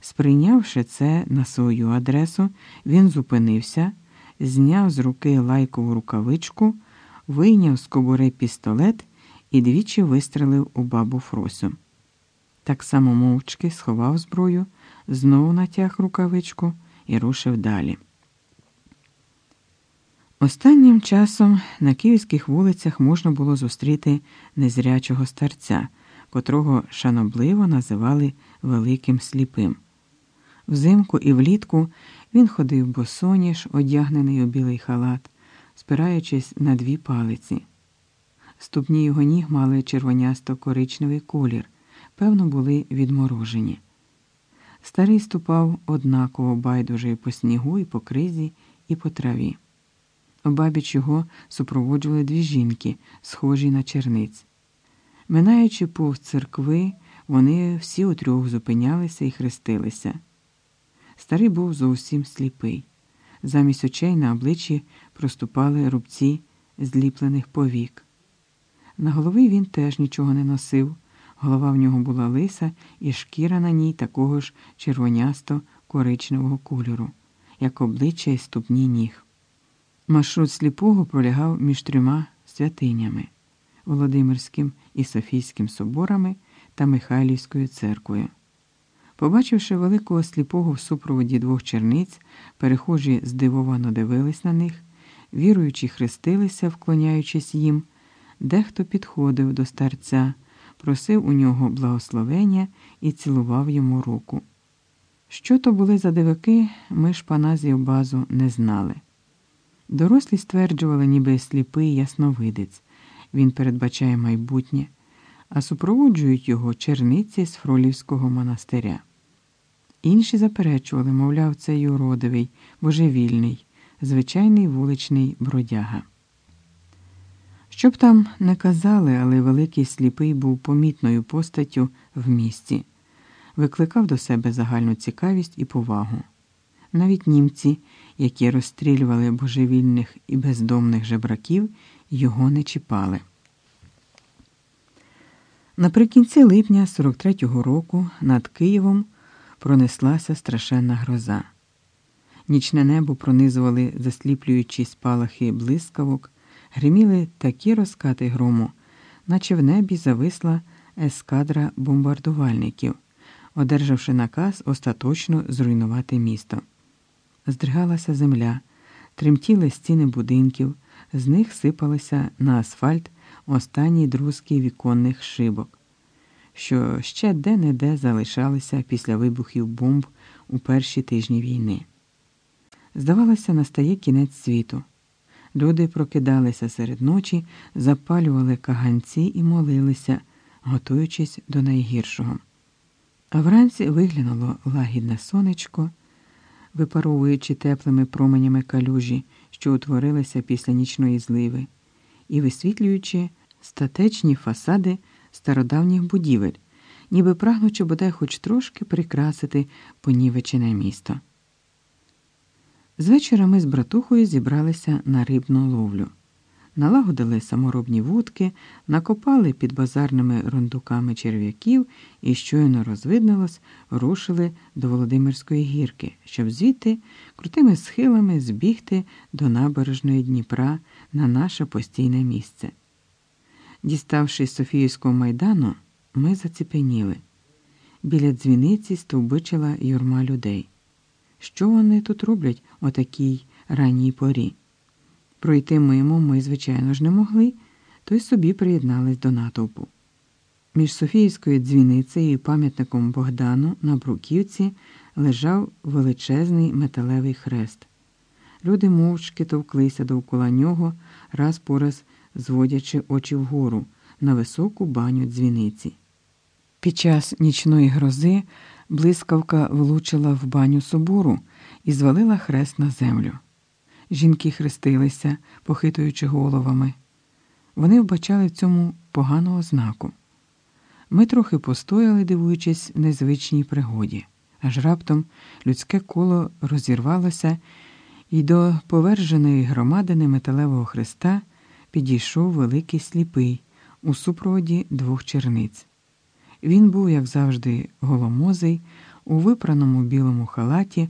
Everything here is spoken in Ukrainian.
Сприйнявши це на свою адресу, він зупинився, зняв з руки лайкову рукавичку, вийняв з кобури пістолет і двічі вистрелив у бабу Фросю. Так само мовчки сховав зброю, знову натяг рукавичку і рушив далі. Останнім часом на київських вулицях можна було зустріти незрячого старця, котрого шанобливо називали Великим Сліпим. Взимку і влітку він ходив босоніж, одягнений у білий халат, спираючись на дві палиці. Ступні його ніг мали червонясто коричневий колір, певно, були відморожені. Старий ступав однаково байдуже по снігу, і по кризі, і по траві. Обабіч його супроводжували дві жінки, схожі на черниць. Минаючи повз церкви, вони всі утрьох зупинялися і хрестилися. Старий був зовсім сліпий. Замість очей на обличчі проступали рубці зліплених повік. На голові він теж нічого не носив. Голова в нього була лиса і шкіра на ній такого ж червонясто коричневого кольору, як обличчя і ступні ніг. Маршрут сліпого пролягав між трьома святинями Володимирським і Софійським соборами та Михайлівською церквою. Побачивши великого сліпого в супроводі двох черниць, перехожі здивовано дивились на них, віруючи, хрестилися, вклоняючись їм, дехто підходив до старця, просив у нього благословення і цілував йому руку. Що то були за дивики, ми ж паназів базу не знали. Дорослі стверджували, ніби сліпий ясновидець, він передбачає майбутнє, а супроводжують його черниці з Фролівського монастиря. Інші заперечували, мовляв, це юродивий, божевільний, звичайний вуличний бродяга. Щоб там не казали, але великий сліпий був помітною постаттю в місті, викликав до себе загальну цікавість і повагу. Навіть німці, які розстрілювали божевільних і бездомних жебраків, його не чіпали. Наприкінці липня 43-го року над Києвом пронеслася страшенна гроза. Нічне небо пронизували засліплюючі спалахи блискавок, гриміли такі розкати грому, наче в небі зависла ескадра бомбардувальників, одержавши наказ остаточно зруйнувати місто. Здригалася земля, тремтіли стіни будинків, з них сипалися на асфальт останні друзки віконних шибок, що ще де-не-де залишалися після вибухів бомб у перші тижні війни. Здавалося, настає кінець світу. Люди прокидалися серед ночі, запалювали каганці і молилися, готуючись до найгіршого. А вранці виглянуло лагідне сонечко, випаровуючи теплими променями калюжі, що утворилися після нічної зливи, і висвітлюючи статечні фасади стародавніх будівель, ніби прагнучи бодай хоч трошки прикрасити понівечене місто. Звечора ми з братухою зібралися на рибну ловлю, налагодили саморобні вудки, накопали під базарними рундуками черв'яків і, щойно розвиднилось, рушили до Володимирської гірки, щоб звідти крутими схилами збігти до набережної Дніпра на наше постійне місце. Діставшись Софіївського майдану, ми заціпеніли. Біля дзвіниці стовбичила юрма людей. Що вони тут роблять о такій ранній порі? Пройти мимо ми, звичайно ж, не могли, то й собі приєднались до натовпу. Між Софіївською дзвіницею і пам'ятником Богдану на Бруківці лежав величезний металевий хрест. Люди мовчки товклися довкола нього, раз по раз зводячи очі вгору на високу баню дзвіниці. Під час нічної грози блискавка влучила в баню собору і звалила хрест на землю. Жінки хрестилися, похитуючи головами. Вони вбачали в цьому поганого знаку. Ми трохи постояли, дивуючись незвичній пригоді, аж раптом людське коло розірвалося, і до поверженої громадини металевого хреста підійшов великий сліпий у супроводі двох черниць. Він був, як завжди, голомозий, у випраному білому халаті.